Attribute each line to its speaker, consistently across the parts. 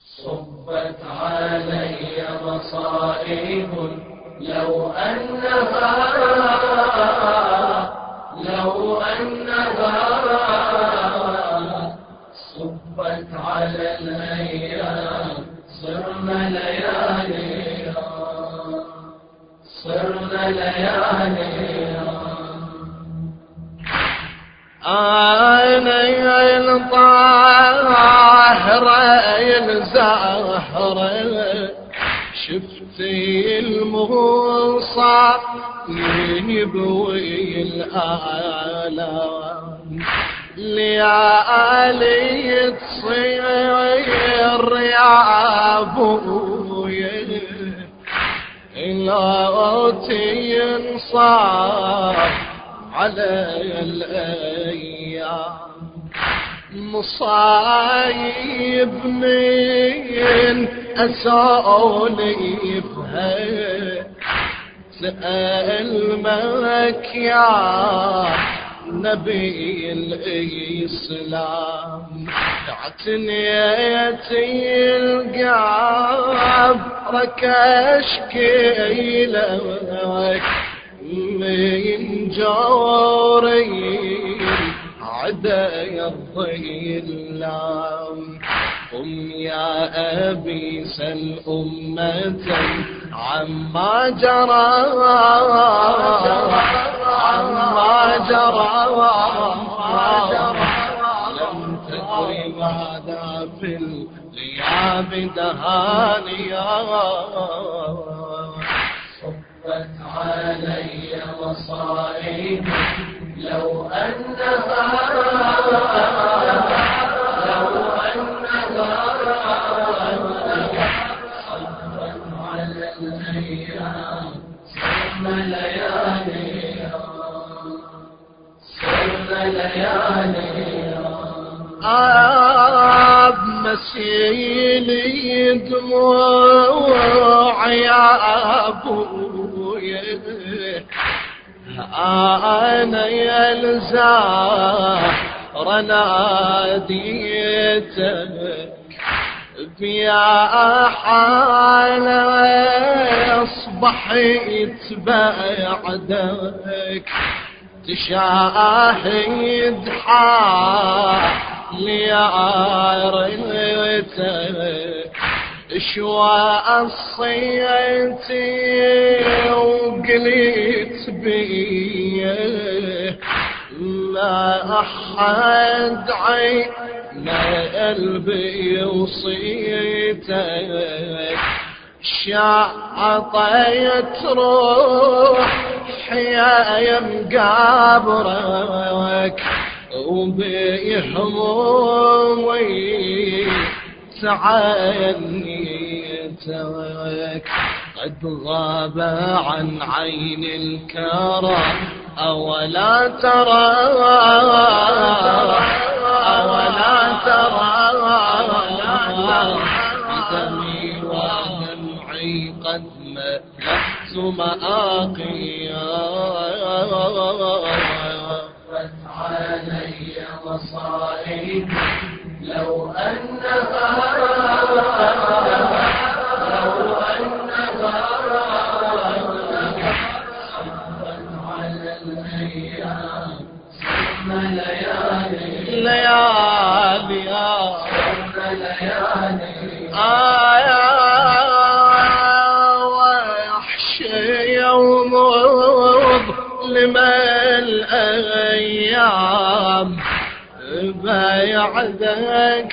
Speaker 1: صبت علي مصائب لو أنها لو أنها صبت على الأيام صرنا ليالي صرنا ليالي.
Speaker 2: أنا الطاهرة الزهرة شفتي الموصى يبوي الآلام. ليالي تصير يا أبويا لا تنصاف على الأيام. مصايب من أسولفها سألمك يا نبي الإسلام. اعتنيتي القعب ركشكي لك. من جوري عدا الظلام قم يا أبي سل أمة عما جرى عما جرى لم تكن ماذا في الغياب دهانيا.
Speaker 1: علي مصائب لو أنها لو أنها صبت على الأيام ثم ليالي ثم ليالي
Speaker 2: آب مسيلي دموع يا أبويا أنا يا الزهر ناديتك بيا حالة اصبحت بعدك تشاهد حالي يا شوى الصيتي وقليت بي ما أحد عين قلبي وصيتك. شعطيت روح يا يم قبرك وبهمومي تعانيتك قد غاب عن عين الكرى. أولا ترى أولا ترى بدمي ودمعي قد ملأت مآقيا.
Speaker 1: علي مصائب. لو أنها لو أنها على الأيام ثم ليالي
Speaker 2: ليالي
Speaker 1: ثم
Speaker 2: يوم ظلم الأيام بعدك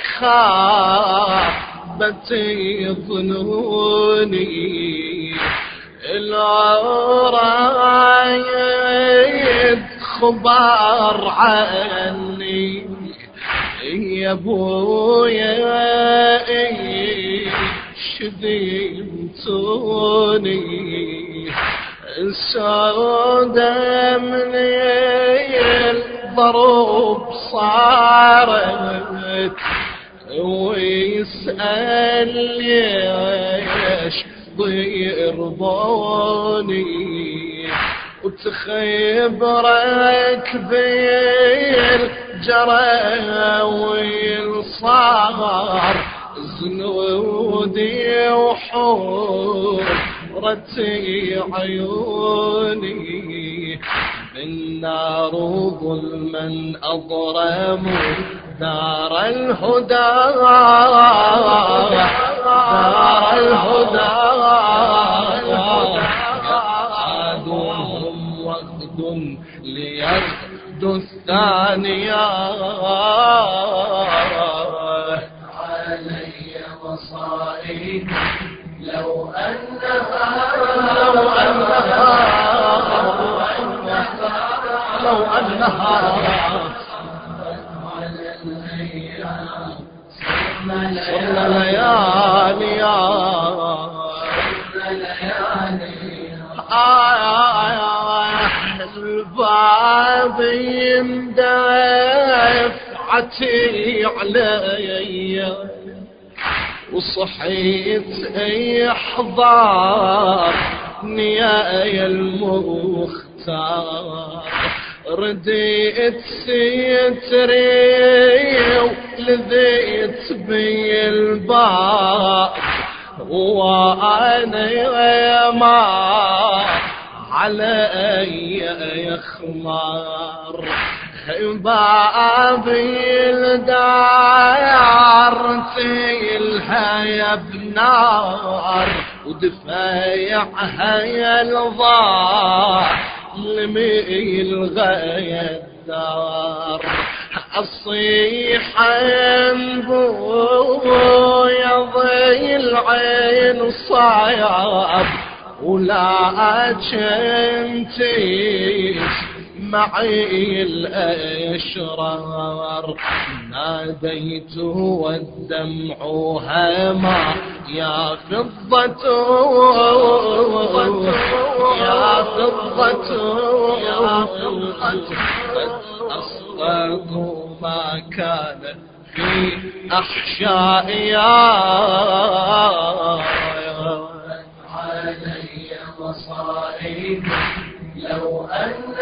Speaker 2: خابتي ظنوني. الرايد خبر عني. يا ابويا شديمتوني السودة من الضروب صارت ويسأل ليش ضيرضوني وتخبرك بالجرى والصار زنودي وحورتي عيوني. بالنار ظلما أضرم دار الهدى. دار الهدى. يعادهم وغد ليغد الثانية.
Speaker 1: علي مصائب لو أنها
Speaker 2: لو أنها
Speaker 1: الأيام ثم
Speaker 2: صرنا
Speaker 1: ليالي
Speaker 2: لياليا الباب يمدفعتي علي. وصحيت اي حضار يا المختار. رديت سيتري ولذيت بي الباب وأنا ما علي يا خمار. بابي الدار تيلها يا بنار ودفايعها يا الظالم الغاية الدار الصيحة يا ضي العين صعب ولا كنتيش معي الأشرار. ناديت والدمع هما يا فضة يا فضة يا فضة. أصبت ما كان في أحشائي
Speaker 1: علي مصائب لو أنها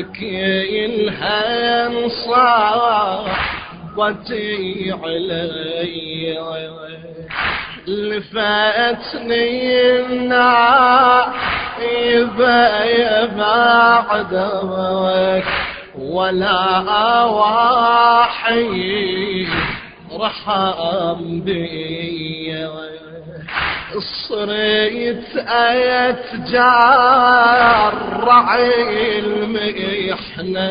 Speaker 2: كيلها صابتي علي. لفاتني النايب يا بعدك ولا واحد رحم بي. صريت اتجرع المحنة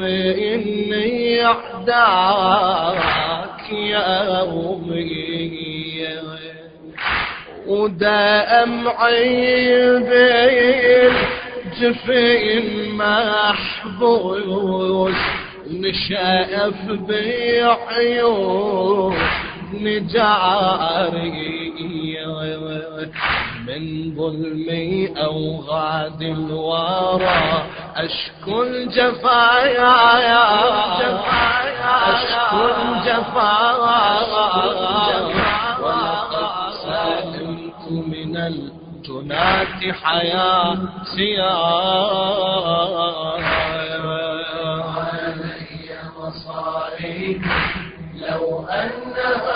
Speaker 2: مني عداك يومي. ودمعي بالجفين محبوس نشاف بعيون من ظلمي أو غاد الورى. أشكو الجفايا. أشكو الجفايا. ولقد سلمت من الجنات حياتي
Speaker 1: علي مصائب لو أنها